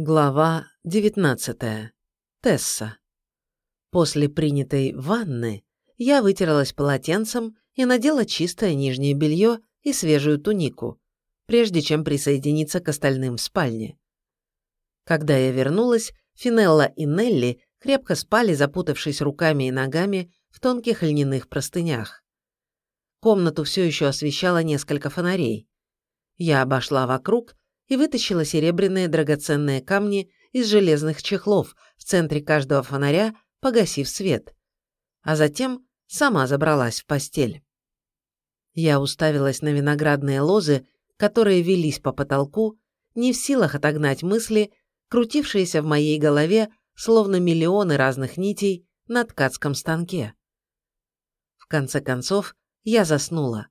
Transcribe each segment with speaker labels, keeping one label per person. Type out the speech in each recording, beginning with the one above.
Speaker 1: Глава 19. Тесса. После принятой ванны я вытерлась полотенцем и надела чистое нижнее белье и свежую тунику, прежде чем присоединиться к остальным в спальне. Когда я вернулась, Финелла и Нелли крепко спали, запутавшись руками и ногами в тонких льняных простынях. Комнату все еще освещало несколько фонарей. Я обошла вокруг и вытащила серебряные драгоценные камни из железных чехлов в центре каждого фонаря, погасив свет. А затем сама забралась в постель. Я уставилась на виноградные лозы, которые велись по потолку, не в силах отогнать мысли, крутившиеся в моей голове, словно миллионы разных нитей на ткацком станке. В конце концов, я заснула.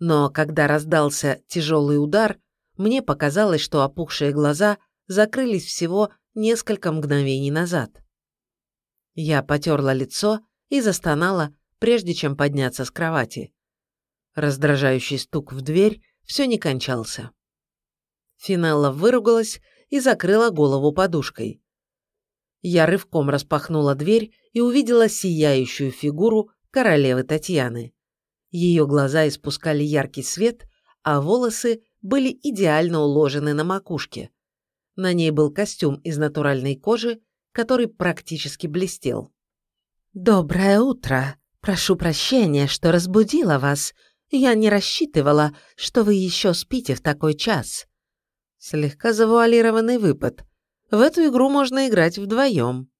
Speaker 1: Но когда раздался тяжелый удар, мне показалось, что опухшие глаза закрылись всего несколько мгновений назад. Я потерла лицо и застонала, прежде чем подняться с кровати. Раздражающий стук в дверь все не кончался. Финелла выругалась и закрыла голову подушкой. Я рывком распахнула дверь и увидела сияющую фигуру королевы Татьяны. Ее глаза испускали яркий свет, а волосы были идеально уложены на макушке. На ней был костюм из натуральной кожи, который практически блестел. «Доброе утро! Прошу прощения, что разбудила вас. Я не рассчитывала, что вы еще спите в такой час». Слегка завуалированный выпад. В эту игру можно играть вдвоем.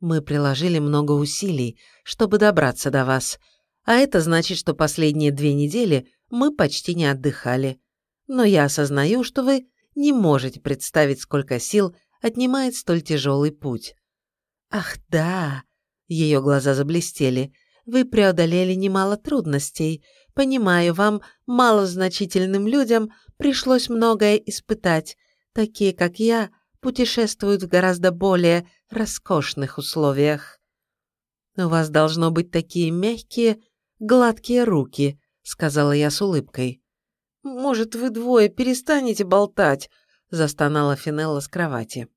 Speaker 1: Мы приложили много усилий, чтобы добраться до вас, а это значит, что последние две недели мы почти не отдыхали но я осознаю, что вы не можете представить, сколько сил отнимает столь тяжелый путь. Ах да, ее глаза заблестели. Вы преодолели немало трудностей. Понимаю, вам, малозначительным людям, пришлось многое испытать. Такие, как я, путешествуют в гораздо более роскошных условиях. У вас должно быть такие мягкие, гладкие руки, сказала я с улыбкой. «Может, вы двое перестанете болтать?» – застонала Финелла с кровати.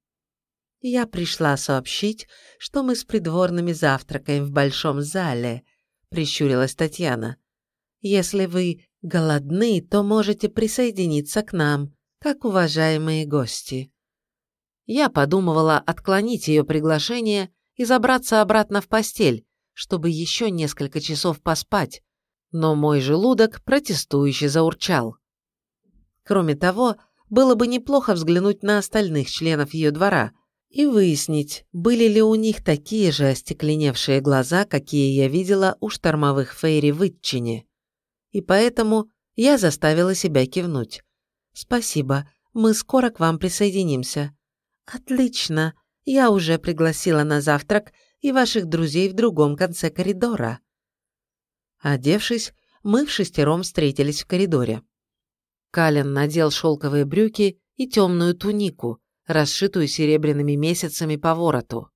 Speaker 1: «Я пришла сообщить, что мы с придворными завтракаем в большом зале», – прищурилась Татьяна. «Если вы голодны, то можете присоединиться к нам, как уважаемые гости». Я подумывала отклонить ее приглашение и забраться обратно в постель, чтобы еще несколько часов поспать, но мой желудок протестующе заурчал. Кроме того, было бы неплохо взглянуть на остальных членов ее двора и выяснить, были ли у них такие же остекленевшие глаза, какие я видела у штормовых фейри в Итчине. И поэтому я заставила себя кивнуть. «Спасибо, мы скоро к вам присоединимся». «Отлично, я уже пригласила на завтрак и ваших друзей в другом конце коридора». Одевшись, мы в шестером встретились в коридоре. Кален надел шелковые брюки и темную тунику, расшитую серебряными месяцами по вороту.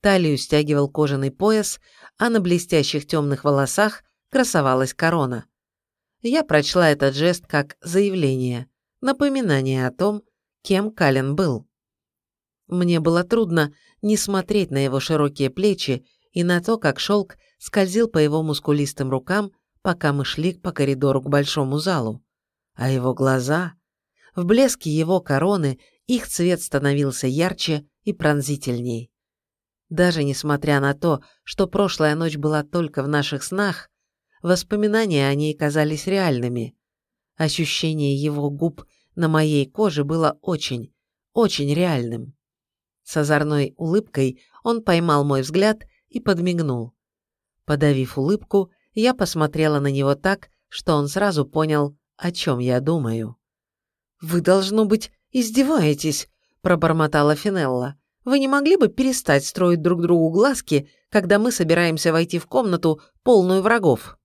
Speaker 1: Талию стягивал кожаный пояс, а на блестящих темных волосах красовалась корона. Я прочла этот жест как заявление, напоминание о том, кем Кален был. Мне было трудно не смотреть на его широкие плечи и на то, как шелк скользил по его мускулистым рукам, пока мы шли по коридору к большому залу а его глаза... В блеске его короны их цвет становился ярче и пронзительней. Даже несмотря на то, что прошлая ночь была только в наших снах, воспоминания о ней казались реальными. Ощущение его губ на моей коже было очень, очень реальным. С озорной улыбкой он поймал мой взгляд и подмигнул. Подавив улыбку, я посмотрела на него так, что он сразу понял, о чем я думаю. «Вы, должно быть, издеваетесь», – пробормотала Финелла. «Вы не могли бы перестать строить друг другу глазки, когда мы собираемся войти в комнату, полную врагов?»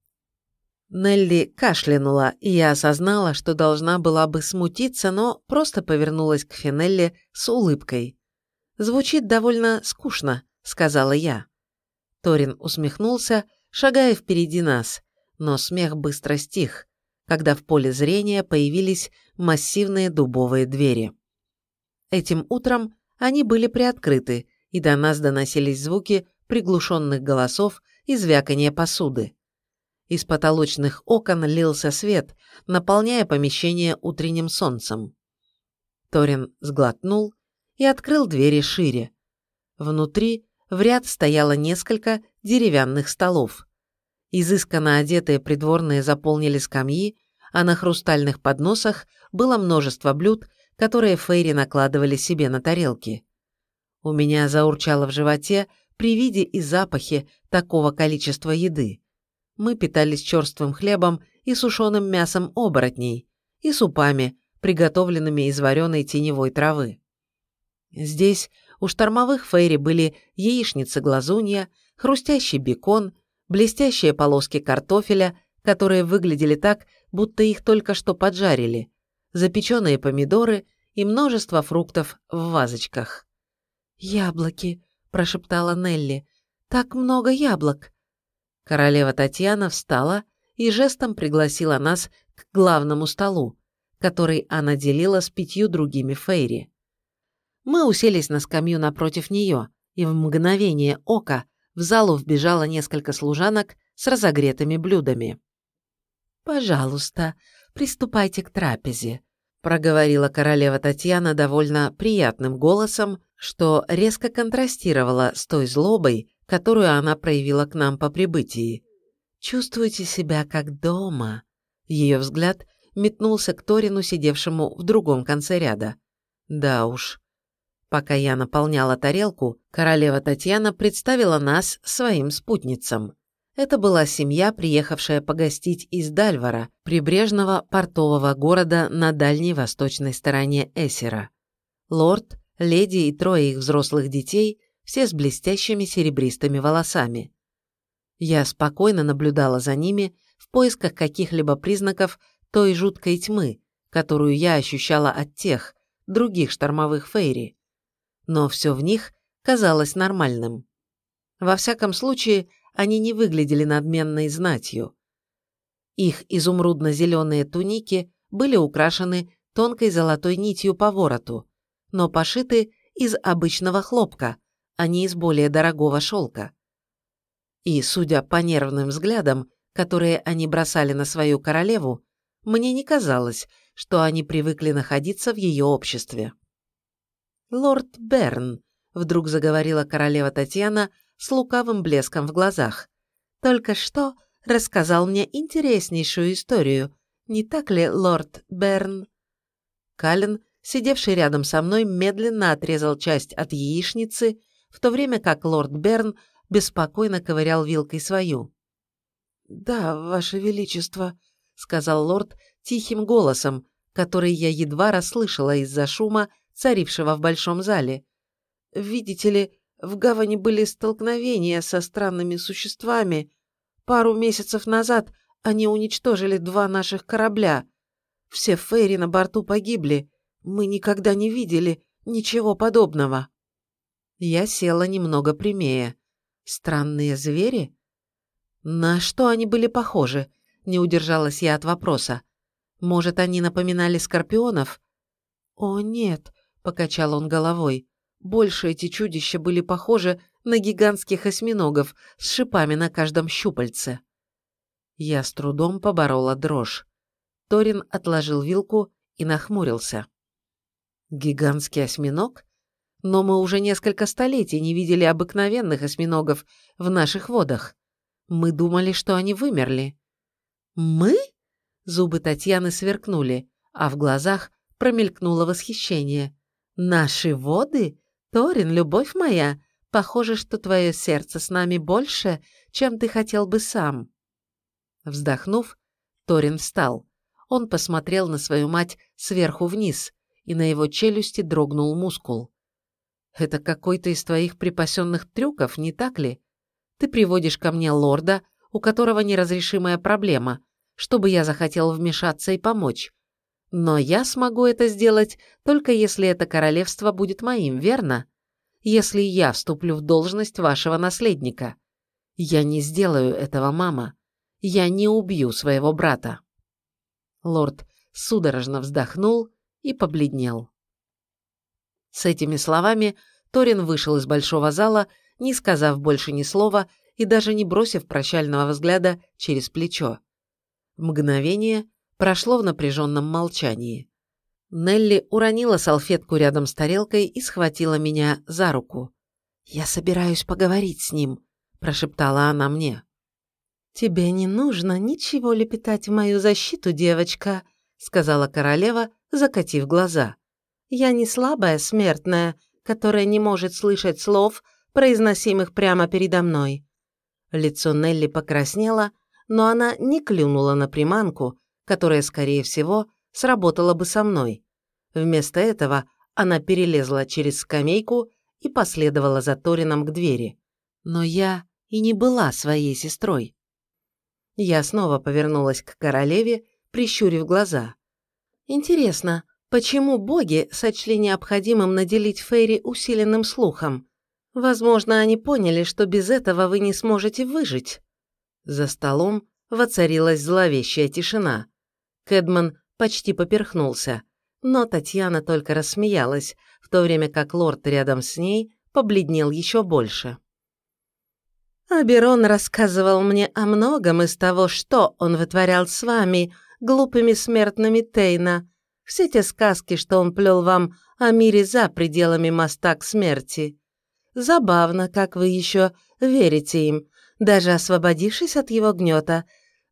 Speaker 1: Нелли кашлянула, и я осознала, что должна была бы смутиться, но просто повернулась к Финелле с улыбкой. «Звучит довольно скучно», — сказала я. Торин усмехнулся, шагая впереди нас, но смех быстро стих когда в поле зрения появились массивные дубовые двери. Этим утром они были приоткрыты, и до нас доносились звуки приглушенных голосов и звяканье посуды. Из потолочных окон лился свет, наполняя помещение утренним солнцем. Торин сглотнул и открыл двери шире. Внутри в ряд стояло несколько деревянных столов. Изысканно одетые придворные заполнили скамьи, а на хрустальных подносах было множество блюд, которые Фейри накладывали себе на тарелки. У меня заурчало в животе при виде и запахе такого количества еды. Мы питались черствым хлебом и сушеным мясом оборотней, и супами, приготовленными из вареной теневой травы. Здесь у штормовых фейри были яичница-глазунья, хрустящий бекон, блестящие полоски картофеля, которые выглядели так, будто их только что поджарили, запеченные помидоры и множество фруктов в вазочках. «Яблоки», – прошептала Нелли, – «так много яблок». Королева Татьяна встала и жестом пригласила нас к главному столу, который она делила с пятью другими фейри. Мы уселись на скамью напротив нее, и в мгновение ока в залу вбежало несколько служанок с разогретыми блюдами. «Пожалуйста, приступайте к трапезе», – проговорила королева Татьяна довольно приятным голосом, что резко контрастировало с той злобой, которую она проявила к нам по прибытии. «Чувствуйте себя как дома». Ее взгляд метнулся к Торину, сидевшему в другом конце ряда. Да уж. Пока я наполняла тарелку, королева Татьяна представила нас своим спутницам. Это была семья, приехавшая погостить из Дальвара, прибрежного портового города на дальней восточной стороне Эсера. Лорд, леди и трое их взрослых детей, все с блестящими серебристыми волосами. Я спокойно наблюдала за ними в поисках каких-либо признаков той жуткой тьмы, которую я ощущала от тех, других штормовых фейри. Но все в них казалось нормальным. Во всяком случае, они не выглядели надменной знатью. Их изумрудно-зеленые туники были украшены тонкой золотой нитью по вороту, но пошиты из обычного хлопка, а не из более дорогого шелка. И, судя по нервным взглядам, которые они бросали на свою королеву, мне не казалось, что они привыкли находиться в ее обществе. «Лорд Берн», — вдруг заговорила королева Татьяна с лукавым блеском в глазах, «только что рассказал мне интереснейшую историю, не так ли, лорд Берн?» Калин, сидевший рядом со мной, медленно отрезал часть от яичницы, в то время как лорд Берн беспокойно ковырял вилкой свою. «Да, ваше величество», сказал лорд тихим голосом, который я едва расслышала из-за шума, царившего в большом зале. «Видите ли, в гавани были столкновения со странными существами. Пару месяцев назад они уничтожили два наших корабля. Все фейри на борту погибли. Мы никогда не видели ничего подобного». Я села немного прямее. Странные звери? На что они были похожи? Не удержалась я от вопроса. Может, они напоминали скорпионов? О, нет, покачал он головой. Больше эти чудища были похожи на гигантских осьминогов с шипами на каждом щупальце. Я с трудом поборола дрожь. Торин отложил вилку и нахмурился. Гигантский осьминог? Но мы уже несколько столетий не видели обыкновенных осьминогов в наших водах. Мы думали, что они вымерли. «Мы?» Зубы Татьяны сверкнули, а в глазах промелькнуло восхищение. «Наши воды? Торин, любовь моя, похоже, что твое сердце с нами больше, чем ты хотел бы сам». Вздохнув, Торин встал. Он посмотрел на свою мать сверху вниз, и на его челюсти дрогнул мускул. «Это какой-то из твоих припасенных трюков, не так ли? Ты приводишь ко мне лорда, у которого неразрешимая проблема, чтобы я захотел вмешаться и помочь. Но я смогу это сделать только если это королевство будет моим, верно? Если я вступлю в должность вашего наследника. Я не сделаю этого, мама. Я не убью своего брата. Лорд судорожно вздохнул и побледнел. С этими словами Торин вышел из большого зала, не сказав больше ни слова и даже не бросив прощального взгляда через плечо. Мгновение прошло в напряженном молчании. Нелли уронила салфетку рядом с тарелкой и схватила меня за руку. «Я собираюсь поговорить с ним», – прошептала она мне. «Тебе не нужно ничего лепетать в мою защиту, девочка», – сказала королева, закатив глаза. «Я не слабая смертная, которая не может слышать слов, произносимых прямо передо мной». Лицо Нелли покраснело, но она не клюнула на приманку, которая, скорее всего, сработала бы со мной. Вместо этого она перелезла через скамейку и последовала за Торином к двери. Но я и не была своей сестрой. Я снова повернулась к королеве, прищурив глаза. Интересно, почему боги сочли необходимым наделить Фейри усиленным слухом? Возможно, они поняли, что без этого вы не сможете выжить. За столом воцарилась зловещая тишина. Кэдман почти поперхнулся, но Татьяна только рассмеялась, в то время как лорд рядом с ней побледнел еще больше. «Аберон рассказывал мне о многом из того, что он вытворял с вами, глупыми смертными Тейна, все те сказки, что он плел вам о мире за пределами моста к смерти. Забавно, как вы еще верите им, даже освободившись от его гнета,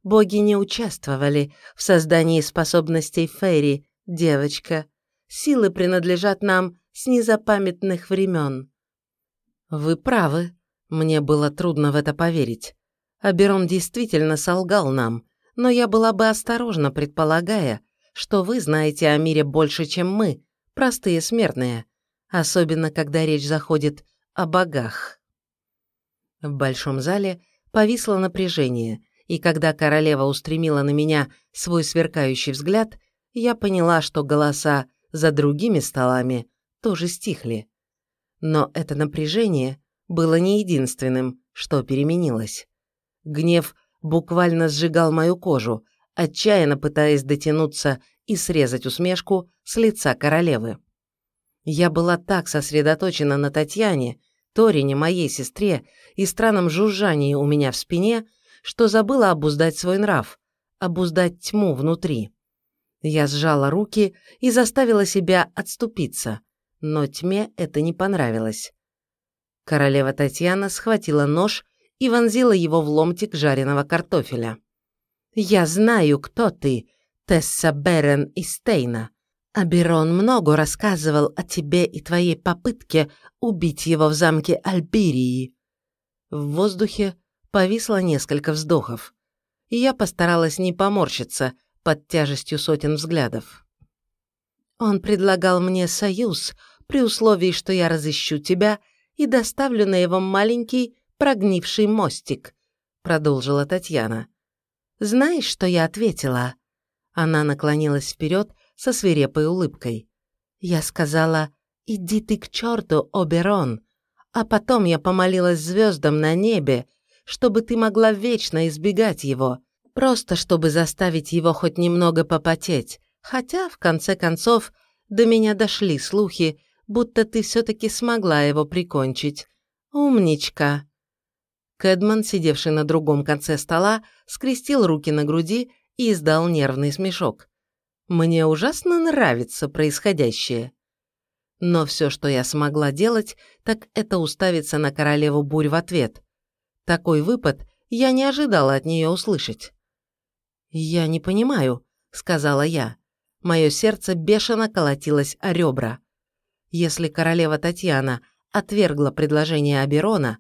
Speaker 1: Боги не участвовали в создании способностей Фейри, девочка. Силы принадлежат нам с незапамятных времен. Вы правы. Мне было трудно в это поверить. Аберон действительно солгал нам, но я была бы осторожна, предполагая, что вы знаете о мире больше, чем мы, простые смертные, особенно когда речь заходит о богах. В большом зале повисло напряжение, и когда королева устремила на меня свой сверкающий взгляд, я поняла, что голоса за другими столами тоже стихли. Но это напряжение было не единственным, что переменилось. Гнев буквально сжигал мою кожу, отчаянно пытаясь дотянуться и срезать усмешку с лица королевы. Я была так сосредоточена на Татьяне, Торине, моей сестре и странном жужжании у меня в спине, что забыла обуздать свой нрав, обуздать тьму внутри. Я сжала руки и заставила себя отступиться, но тьме это не понравилось. Королева Татьяна схватила нож и вонзила его в ломтик жареного картофеля. «Я знаю, кто ты, Тесса Берен из Стейна. Аберон много рассказывал о тебе и твоей попытке убить его в замке Альбирии». В воздухе повисло несколько вздохов, и я постаралась не поморщиться под тяжестью сотен взглядов. Он предлагал мне союз при условии, что я разыщу тебя и доставлю на его маленький прогнивший мостик, продолжила Татьяна. Знаешь, что я ответила? Она наклонилась вперед со свирепой улыбкой. Я сказала, иди ты к черту, Оберон. А потом я помолилась звездам на небе, чтобы ты могла вечно избегать его, просто чтобы заставить его хоть немного попотеть, хотя, в конце концов, до меня дошли слухи, будто ты все-таки смогла его прикончить. Умничка!» Кэдман, сидевший на другом конце стола, скрестил руки на груди и издал нервный смешок. «Мне ужасно нравится происходящее». Но все, что я смогла делать, так это уставиться на королеву бурь в ответ. Такой выпад я не ожидала от нее услышать. «Я не понимаю», — сказала я. Мое сердце бешено колотилось о ребра. Если королева Татьяна отвергла предложение Аберона,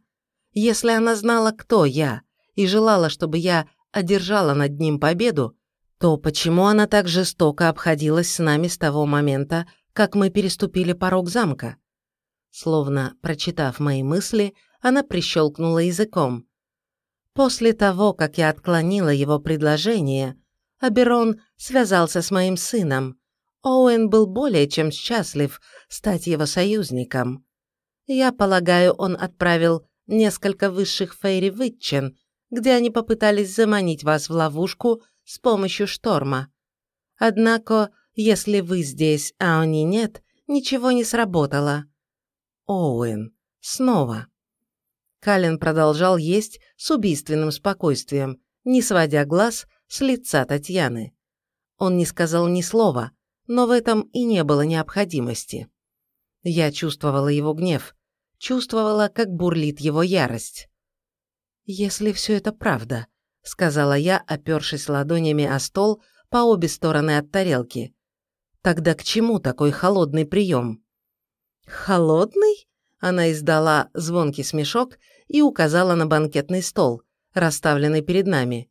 Speaker 1: если она знала, кто я, и желала, чтобы я одержала над ним победу, то почему она так жестоко обходилась с нами с того момента, как мы переступили порог замка? Словно прочитав мои мысли, она прищелкнула языком. После того, как я отклонила его предложение, Аберон связался с моим сыном. Оуэн был более чем счастлив стать его союзником. Я полагаю, он отправил несколько высших фейри в Итчен, где они попытались заманить вас в ловушку с помощью шторма. Однако, если вы здесь, а они нет, ничего не сработало. Оуэн. Снова. Калин продолжал есть с убийственным спокойствием, не сводя глаз с лица Татьяны. Он не сказал ни слова, но в этом и не было необходимости. Я чувствовала его гнев, чувствовала, как бурлит его ярость. «Если все это правда», — сказала я, опершись ладонями о стол по обе стороны от тарелки, «тогда к чему такой холодный прием?» «Холодный?» — она издала звонкий смешок и указала на банкетный стол, расставленный перед нами.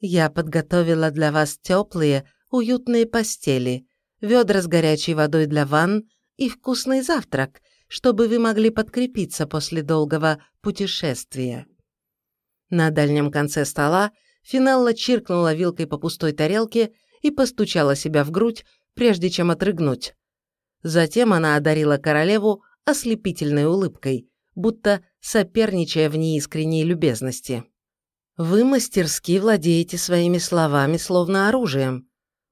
Speaker 1: «Я подготовила для вас теплые, уютные постели, ведра с горячей водой для ванн и вкусный завтрак, чтобы вы могли подкрепиться после долгого путешествия». На дальнем конце стола Финалла чиркнула вилкой по пустой тарелке и постучала себя в грудь, прежде чем отрыгнуть. Затем она одарила королеву ослепительной улыбкой, будто соперничая в неискренней любезности. «Вы мастерски владеете своими словами, словно оружием.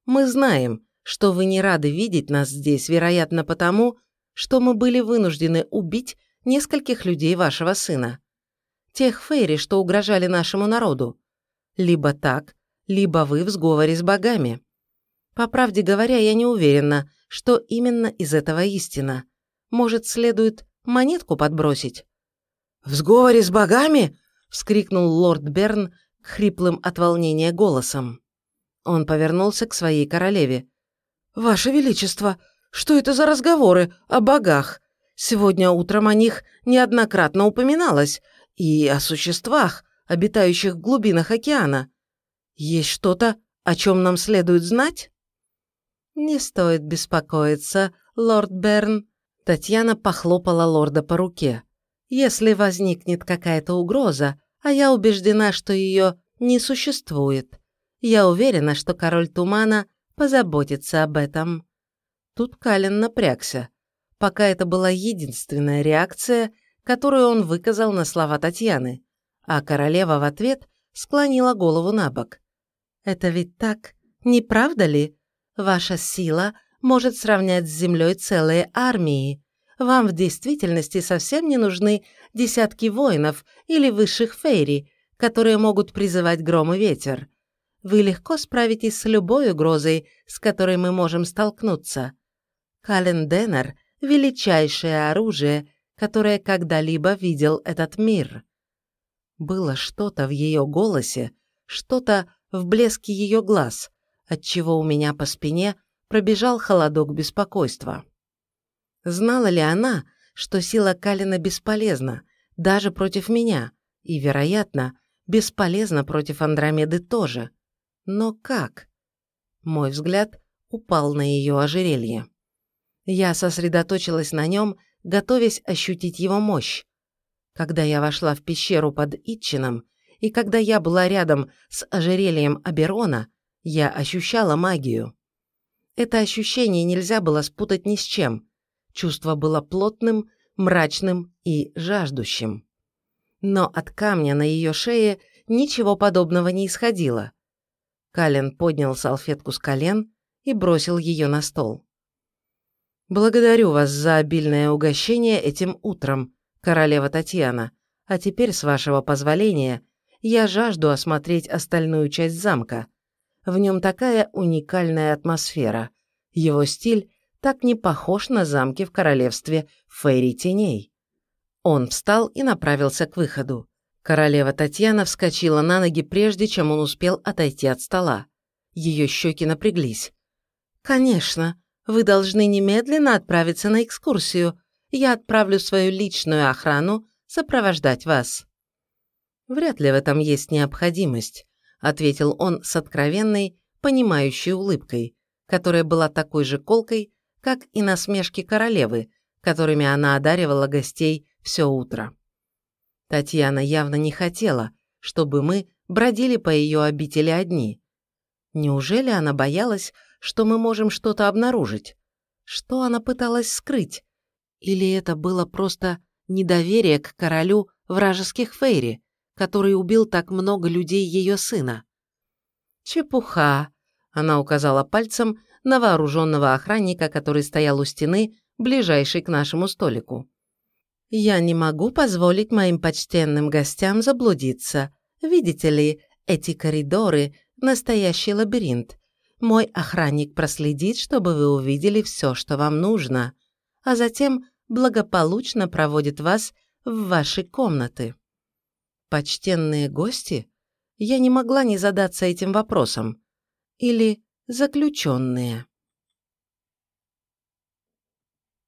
Speaker 1: Мы знаем, что вы не рады видеть нас здесь, вероятно, потому, что мы были вынуждены убить нескольких людей вашего сына. Тех фейри, что угрожали нашему народу. Либо так, либо вы в сговоре с богами. По правде говоря, я не уверена, что именно из этого истина. Может, следует монетку подбросить?» «В сговоре с богами?» — вскрикнул лорд Берн хриплым от волнения голосом. Он повернулся к своей королеве. «Ваше Величество, что это за разговоры о богах? Сегодня утром о них неоднократно упоминалось, и о существах, обитающих в глубинах океана. Есть что-то, о чем нам следует знать?» «Не стоит беспокоиться, лорд Берн», Татьяна похлопала лорда по руке. «Если возникнет какая-то угроза, а я убеждена, что ее не существует, я уверена, что король Тумана позаботится об этом». Тут Калин напрягся, пока это была единственная реакция, которую он выказал на слова Татьяны, а королева в ответ склонила голову на бок. «Это ведь так, не правда ли? Ваша сила может сравнять с землей целые армии. Вам в действительности совсем не нужны десятки воинов или высших фейри, которые могут призывать гром и ветер. Вы легко справитесь с любой угрозой, с которой мы можем столкнуться. Календенер – величайшее оружие, которое когда-либо видел этот мир. Было что-то в ее голосе, что-то в блеске ее глаз, отчего у меня по спине – пробежал холодок беспокойства. Знала ли она, что сила Калина бесполезна, даже против меня, и, вероятно, бесполезна против Андромеды тоже? Но как? Мой взгляд упал на ее ожерелье. Я сосредоточилась на нем, готовясь ощутить его мощь. Когда я вошла в пещеру под Итчином, и когда я была рядом с ожерельем Аберона, я ощущала магию. Это ощущение нельзя было спутать ни с чем. Чувство было плотным, мрачным и жаждущим. Но от камня на ее шее ничего подобного не исходило. Кален поднял салфетку с колен и бросил ее на стол. «Благодарю вас за обильное угощение этим утром, королева Татьяна, а теперь, с вашего позволения, я жажду осмотреть остальную часть замка. В нем такая уникальная атмосфера. Его стиль так не похож на замки в королевстве Фейри Теней. Он встал и направился к выходу. Королева Татьяна вскочила на ноги, прежде чем он успел отойти от стола. Ее щеки напряглись. «Конечно, вы должны немедленно отправиться на экскурсию. Я отправлю свою личную охрану сопровождать вас». «Вряд ли в этом есть необходимость», ответил он с откровенной, понимающей улыбкой, которая была такой же колкой, как и насмешки королевы, которыми она одаривала гостей все утро. Татьяна явно не хотела, чтобы мы бродили по ее обители одни. Неужели она боялась, что мы можем что-то обнаружить? Что она пыталась скрыть? Или это было просто недоверие к королю вражеских фейри, который убил так много людей ее сына. «Чепуха!» – она указала пальцем на вооруженного охранника, который стоял у стены, ближайший к нашему столику. «Я не могу позволить моим почтенным гостям заблудиться. Видите ли, эти коридоры – настоящий лабиринт. Мой охранник проследит, чтобы вы увидели все, что вам нужно, а затем благополучно проводит вас в ваши комнаты». Почтенные гости? Я не могла не задаться этим вопросом. Или заключенные?